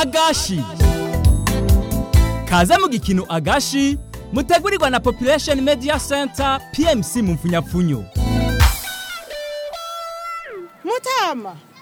agashi kaze mu gikino agashi mutegurirwa na population media center pmc mu mfunyapfunyo mutama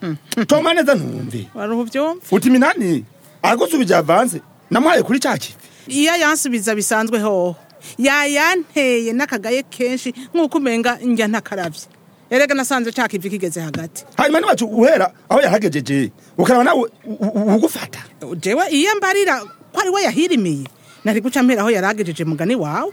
hmm. toma neza ntumve wari uti minani aragusubije avance namuhaye kuri ca kivi iyo yansubiza bisanzwe hoho yayanteye n'akagaye kenshi nk'uko umenga njya ntakaravye erega nasanze nshaka ivi kigeze hagati hanyuma ntibacu uhera aho yahagejeje ukaraba nawe ugufata jewe iyo mbarira ko ari we yahirimiye nari guca mpera aho yaragejeje mugani wawe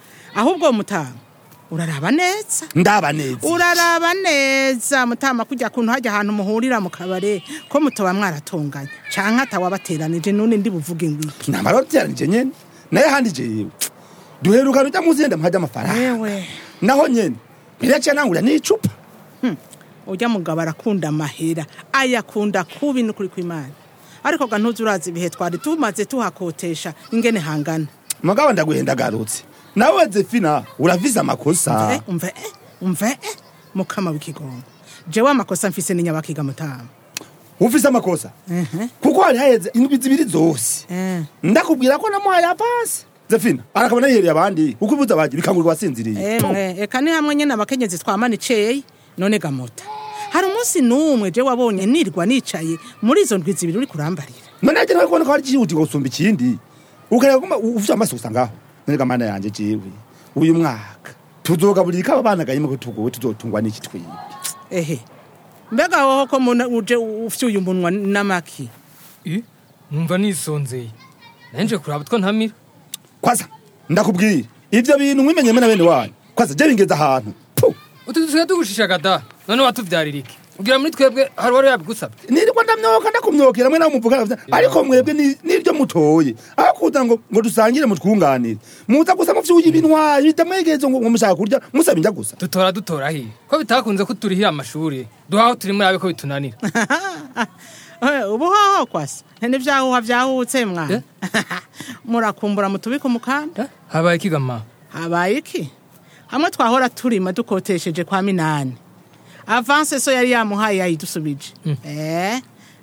ahubwo mutanga uraraba neza ndaba neza uraraba neza mutama kujya kuntu hajya ahantu muhurira mu kabare ko mutoba mwaratunganya canka atawabateranije none ndi buvuge ngwiki namara byaranije nyene naye handi jewe duherukana ujya muzi yenda muhajya amafaranga naho nyene biraciye nangura n'icupa ujya mugabo arakunda amahera ayakunda kuba inukuri kw'imana ariko ga urazi ibihe twari tumaze tuhakotesha ingene hangana mugabo ndaguhenda agarutse nawe zefina uravize amakosa umve umve mukama w'ikigongo jewe amakosa mfise ninyabakiga nyabakiga mutama ufise amakosa kuko hari haheze indwi zibiri zose eh. ndakubwira ko namuhaye avansi zefina arakaba nayihereye abandi uko ubibuze abagira bikangurwa asinziriye reka ni hamwe nyine abakenyezi twamana none gamota hari umunsi n'umwe je wabonye nirwa nicaye muri izo ndwi zibiri uri kurambarira manaje nawe kubona ko hari cyihutirwa gusumba ikindi ukareba kuma ufite amaso gusa ngaho none gamana yanje jiwe uyu mwaka tuzogaburira aba bana ganyemo tugowe tuzotungwa n'iki twibwe ehe mbega woho ko uje ufite uyu munwa n'amaki eh? numva nisonzeye nanje kuraba utwo ntamira kwaza ndakubwira ivyo bintu mwimenyemo na bene wanyu kwaza je bingeza ahantu utu dusigaye tugushishaka da none watubyarira iki ubwira muri twebwe hari uwari yabigusabye nirwo ndamyoka ndakumyokera mwe nawe muvuga ariko mwebwe n'iryo mutoye aho kugira ngo ngo dusangire mutwunganire muza gusa muvyibuye mm. ibintwaye bitamwegezo ngo mushaka kurya musaba inja gusa dutora dutora hi ko bitakunze ko turihira amashuri duhaho turi muri ko bitunanira ubu hoho kwasa nivyahuha vyahutse mwana eh? murakumbura mutubika umukanda habaye eh? ikigama habaye iki hamwe twahora turima dukotesheje kwa minani avanse so yari yamuhaye yayidusubije mm-hmm. eh?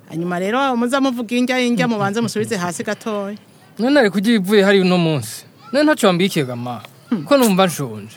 hanyuma rero muza muvuga injya injya mm-hmm. mubanze musubize hasi gatoya none ari kujya ivuye hari uno munsi none ntacyo wambikiye gama hmm. ko numva nshonje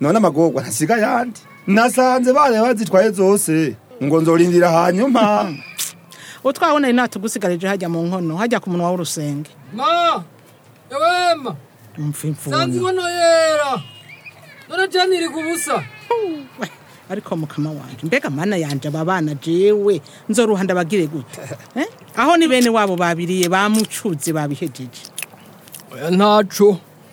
none amagorwa ntasiga ayandi nasanze bareba zitwaye zose ngo nzorindira hanyuma hmm. utwabona natugusigarije hajya mu nkono hajya ku munwa w'urusenge ma yabema mfa imfungwa sanze none janiri ku ariko mukama wanjye mbega mana yanjye aba bana jewe nzoruha ndabagire gute eh? aho ni bene wabo babiriye bamucutse babihejeje ntacu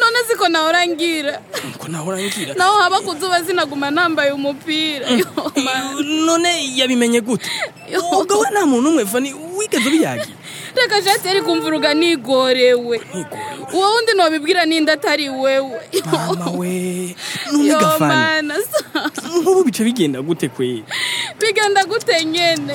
none si ko nawe urangira naho haba ku zuba zinaguma nambaye umupira eh, none yabimenye gute ubwo we nta muntu umwe fani wigeze ubiyagira guteka jete yari kumva uruganigorewe uwo wundi ntubibwira n'indi atari wewe mama we n'umugafani nk'ubu bica bigenda gute kwe bigenda gute nyene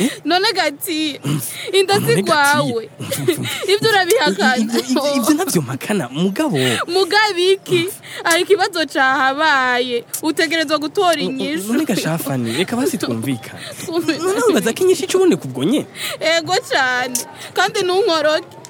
eh? none gati mm. inda si kwawe ibyo urabihakana ibyo nabyo mpakana mugabo mugabo iki hari ikibazo cyahabaye utegerezwa gutora mm, mm, inyishu none gashafani reka basi twumvikane none wibaza ko inyishu ica ubundi nye ego cyane kandi ntunkoroke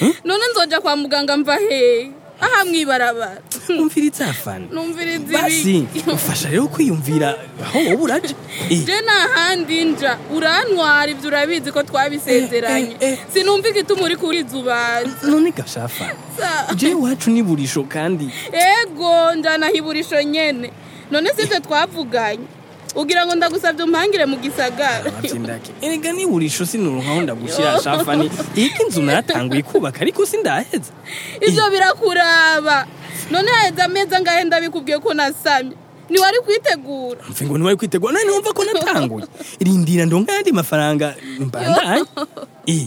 eh? none nzoja kwa muganga mva hehe aha mu ibarabara numvira icyafana numvira inzu basi ufasha rero kwiyumvira aho wowe urajya eh. je nta handi nja urantwara ibyo urabizi ko twabisezeranye eh, eh, sinumva igituma uri kuri zubanza none gashafa je iwacu ni kandi ego njana hiburisho nyene none sibyo twavuganye ugira ngo ndagusabye umpangire mu gisagara erega niba urisho sinuruhaho ndagushyira oh. shafani iyi inzu nayatanguye kubaka ariko sindaheze ibyo birakuraba none haheze ameza ngahe ndabikubwiye ko nasamye ntiwari kwitegura mve ngo ntiwari kwitegura none numva ko natanguye rindira ndonka ayandi mafaranga mbandaye eh.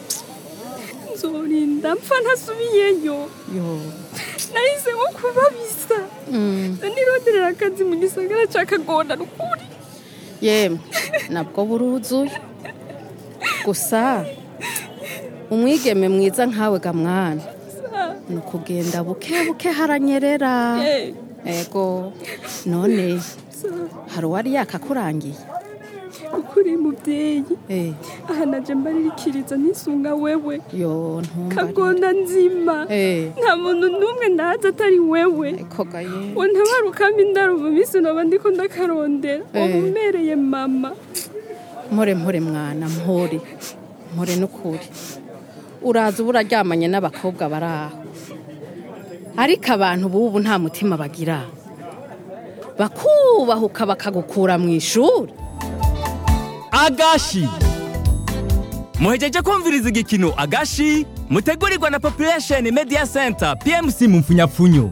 ndapfa ntasubiyeyo nahise nko kubabiza mm. nironderera akazi mu gisagara cya kagonda n'ukuri yemwe nabwo buruzuye gusa umwigeme mwiza nkawe gamwana ni ukugenda buke buke haranyerera ego none hari uwari yakakurangiye uri mubyeyi eh. aha naje mbaririkiriza ntisunga wewe kagona nzima eh. nta muntu n'umwe ndaza atari wewe eh, ngo ntabarukamo indaro mu minsi naba ndiko ndakarondera ubu mama mpore mpore mwana mpore mpore n'ukuri uraza uba uraryamanye n'abakobwa bari aho ariko abantu b'ubu nta mutima bagira bakubahuka bakagukura mu ishuri agashi muhejeje kumviriza igikino agashi mutegurirwa na population media center pmc mu mfunyapfunyo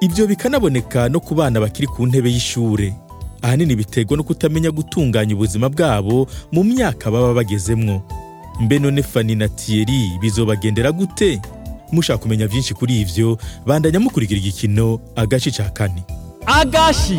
ibyo bikanaboneka no ku bana bakiri ku ntebe y'ishuri ahanini biterwa no kutamenya gutunganya ubuzima bwabo mu myaka baba bagezemo. mbe none fani na tiyeri bizobagendera gute mushaka kumenya byinshi kuri ibyo bandanya mukurikira igikino agashi cya kane agashi